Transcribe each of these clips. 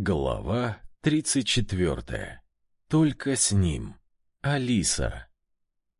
Глава 34. Только с ним. Алиса.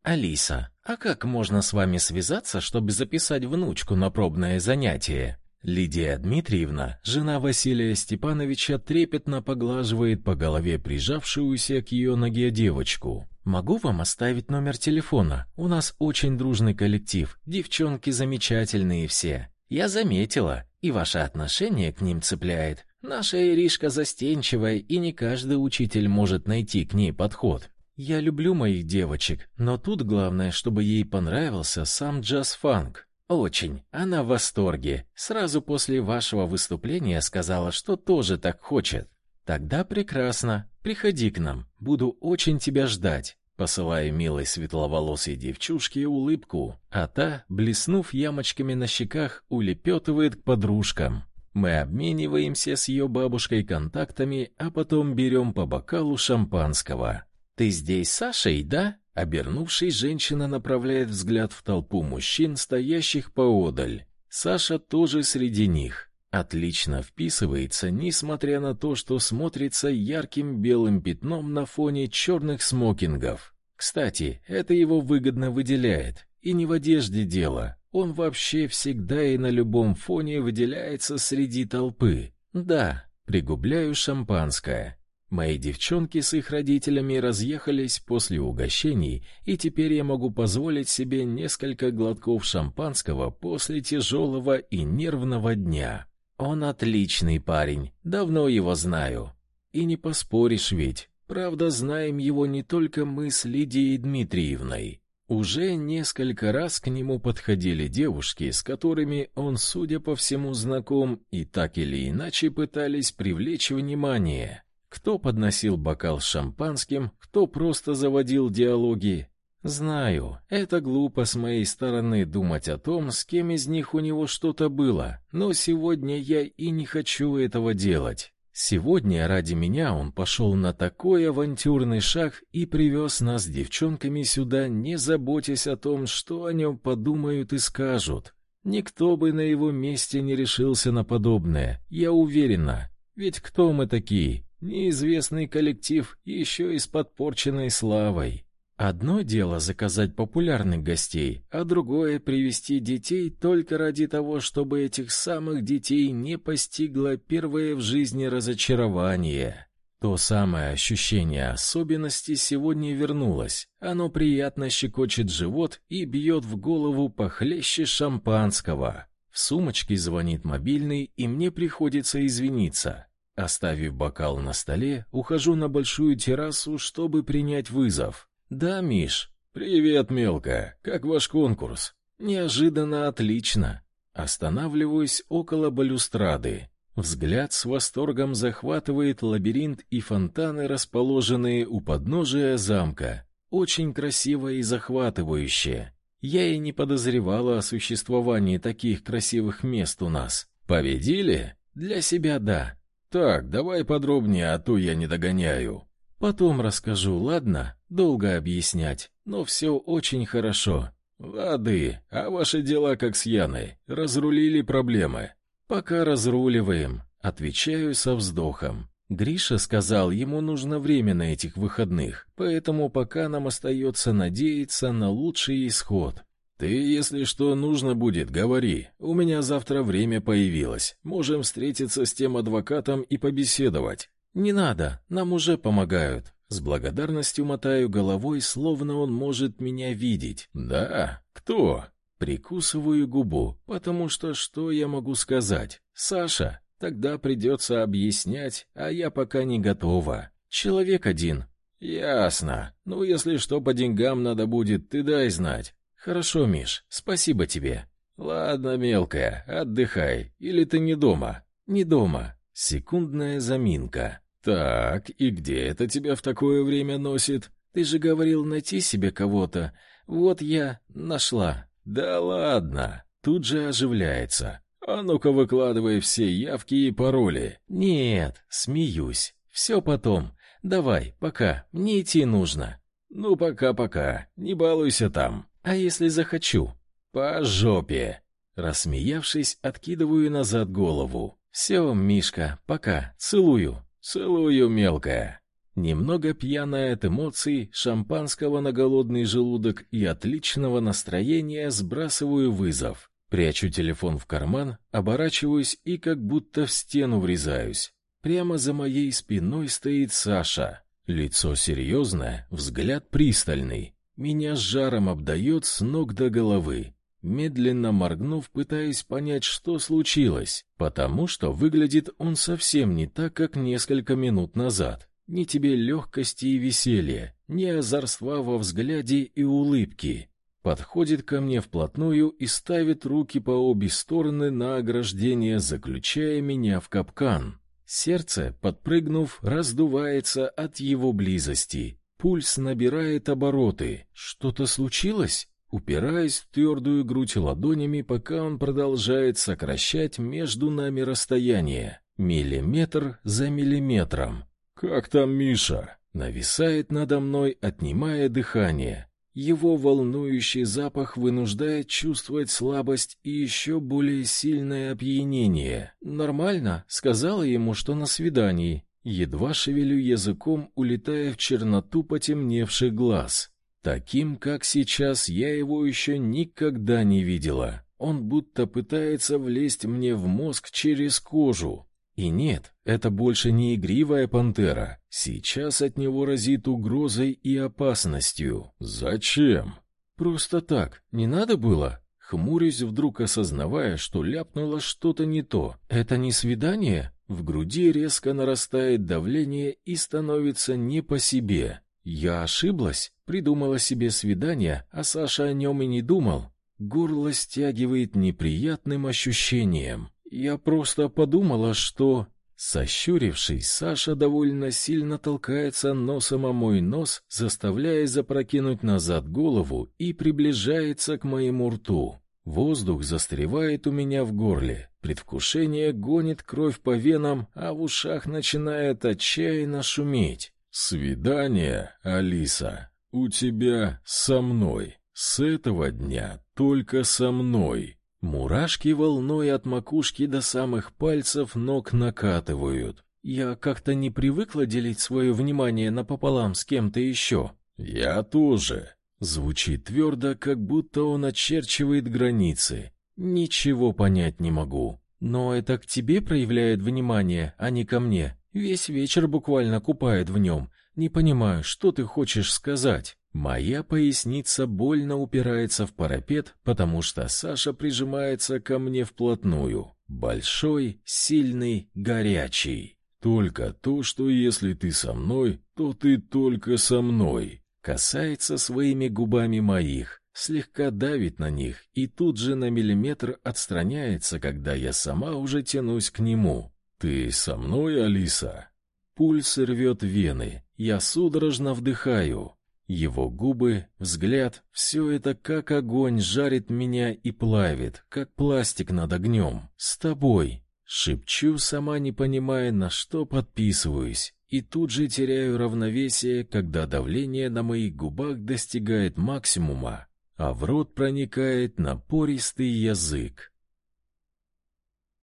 Алиса, а как можно с вами связаться, чтобы записать внучку на пробное занятие? Лидия Дмитриевна, жена Василия Степановича, трепетно поглаживает по голове прижавшуюся к ее ноге девочку. Могу вам оставить номер телефона? У нас очень дружный коллектив, девчонки замечательные все. Я заметила, и ваше отношение к ним цепляет. Наша Иришка застенчивая, и не каждый учитель может найти к ней подход. Я люблю моих девочек, но тут главное, чтобы ей понравился сам джаз-фанк. Очень. Она в восторге. Сразу после вашего выступления сказала, что тоже так хочет. Тогда прекрасно. Приходи к нам. Буду очень тебя ждать. Посылаю милой светловолосой девчушке улыбку, а та, блеснув ямочками на щеках, улепетывает к подружкам. Мы обмениваемся с ее бабушкой контактами, а потом берем по бокалу шампанского. Ты здесь Сашей, да? Обернувшись, женщина направляет взгляд в толпу мужчин, стоящих поодаль. Саша тоже среди них. Отлично вписывается, несмотря на то, что смотрится ярким белым пятном на фоне черных смокингов. Кстати, это его выгодно выделяет. И не в одежде дело. Он вообще всегда и на любом фоне выделяется среди толпы. Да, пригубляю шампанское. Мои девчонки с их родителями разъехались после угощений, и теперь я могу позволить себе несколько глотков шампанского после тяжелого и нервного дня. Он отличный парень, давно его знаю. И не поспоришь ведь. Правда, знаем его не только мы с Лидией Дмитриевной. Уже несколько раз к нему подходили девушки, с которыми он, судя по всему, знаком, и так или иначе пытались привлечь внимание. Кто подносил бокал с шампанским, кто просто заводил диалоги. Знаю, это глупо с моей стороны думать о том, с кем из них у него что-то было, но сегодня я и не хочу этого делать. Сегодня ради меня он пошел на такой авантюрный шаг и привез нас с девчонками сюда, не заботясь о том, что о нем подумают и скажут. Никто бы на его месте не решился на подобное, я уверена. Ведь кто мы такие? Неизвестный коллектив, еще и с подпорченной славой. Одно дело заказать популярных гостей, а другое привести детей только ради того, чтобы этих самых детей не постигло первое в жизни разочарование. То самое ощущение особенности сегодня вернулось. Оно приятно щекочет живот и бьет в голову похлеще шампанского. В сумочке звонит мобильный, и мне приходится извиниться. Оставив бокал на столе, ухожу на большую террасу, чтобы принять вызов. Да, Миш. Привет, мелкая. Как ваш конкурс? Неожиданно отлично. Останавливаюсь около балюстрады. Взгляд с восторгом захватывает лабиринт и фонтаны, расположенные у подножия замка. Очень красиво и захватывающе. Я и не подозревала о существовании таких красивых мест у нас. Победили? Для себя да. Так, давай подробнее, а то я не догоняю. Потом расскажу, ладно? Долго объяснять, но все очень хорошо. Лады, а ваши дела как с Яной? Разрулили проблемы? Пока разруливаем, отвечаю со вздохом. Гриша сказал, ему нужно время на этих выходных, поэтому пока нам остается надеяться на лучший исход. Ты, если что нужно будет, говори. У меня завтра время появилось. Можем встретиться с тем адвокатом и побеседовать. Не надо, нам уже помогают. С благодарностью мотаю головой, словно он может меня видеть. Да, кто? Прикусываю губу, потому что что я могу сказать? Саша, тогда придется объяснять, а я пока не готова. Человек один. Ясно. Ну, если что по деньгам надо будет, ты дай знать. Хорошо, Миш, спасибо тебе. Ладно, мелкая, отдыхай. Или ты не дома? Не дома. Секундная заминка. Так, и где это тебя в такое время носит? Ты же говорил найти себе кого-то. Вот я нашла. Да ладно. Тут же оживляется. А ну-ка выкладывай все явки и пароли. Нет, смеюсь. Все потом. Давай, пока. Мне идти нужно. Ну пока-пока. Не балуйся там. А если захочу? По жопе. Рассмеявшись, откидываю назад голову. Все, Мишка, пока. Целую. Целую, мелкая. Немного пьяная от эмоций, шампанского на голодный желудок и отличного настроения сбрасываю вызов. Прячу телефон в карман, оборачиваюсь и как будто в стену врезаюсь. Прямо за моей спиной стоит Саша. Лицо серьезное, взгляд пристальный. Меня с жаром обдает с ног до головы. Медленно моргнув, пытаясь понять, что случилось, потому что выглядит он совсем не так, как несколько минут назад. Ни тебе легкости и веселья, ни озорства во взгляде и улыбки. Подходит ко мне вплотную и ставит руки по обе стороны на ограждение, заключая меня в капкан. Сердце, подпрыгнув, раздувается от его близости. Пульс набирает обороты. Что-то случилось? Упираясь в твердую грудь ладонями, пока он продолжает сокращать между нами расстояние. Миллиметр за миллиметром. «Как там Миша?» Нависает надо мной, отнимая дыхание. Его волнующий запах вынуждает чувствовать слабость и еще более сильное опьянение. «Нормально», — сказала ему, что на свидании. Едва шевелю языком, улетая в черноту потемневших глаз. Таким, как сейчас, я его еще никогда не видела. Он будто пытается влезть мне в мозг через кожу. И нет, это больше не игривая пантера. Сейчас от него разит угрозой и опасностью. Зачем? Просто так. Не надо было? Хмурюсь, вдруг осознавая, что ляпнуло что-то не то. Это не свидание? В груди резко нарастает давление и становится не по себе. Я ошиблась, придумала себе свидание, а Саша о нем и не думал. Горло стягивает неприятным ощущением. Я просто подумала, что... Сощурившись, Саша довольно сильно толкается носом о мой нос, заставляя запрокинуть назад голову и приближается к моему рту. Воздух застревает у меня в горле. Предвкушение гонит кровь по венам, а в ушах начинает отчаянно шуметь. «Свидание, Алиса, у тебя со мной. С этого дня только со мной». Мурашки волной от макушки до самых пальцев ног накатывают. Я как-то не привыкла делить свое внимание напополам с кем-то еще. Я тоже. Звучит твердо, как будто он очерчивает границы. Ничего понять не могу. Но это к тебе проявляет внимание, а не ко мне. Весь вечер буквально купает в нем. Не понимаю, что ты хочешь сказать. Моя поясница больно упирается в парапет, потому что Саша прижимается ко мне вплотную. Большой, сильный, горячий. Только то, что если ты со мной, то ты только со мной. Касается своими губами моих, слегка давит на них и тут же на миллиметр отстраняется, когда я сама уже тянусь к нему. Ты со мной, Алиса? Пульс рвет вены. Я судорожно вдыхаю. Его губы, взгляд — все это как огонь жарит меня и плавит, как пластик над огнем. С тобой. Шепчу, сама не понимая, на что подписываюсь, и тут же теряю равновесие, когда давление на моих губах достигает максимума, а в рот проникает напористый язык.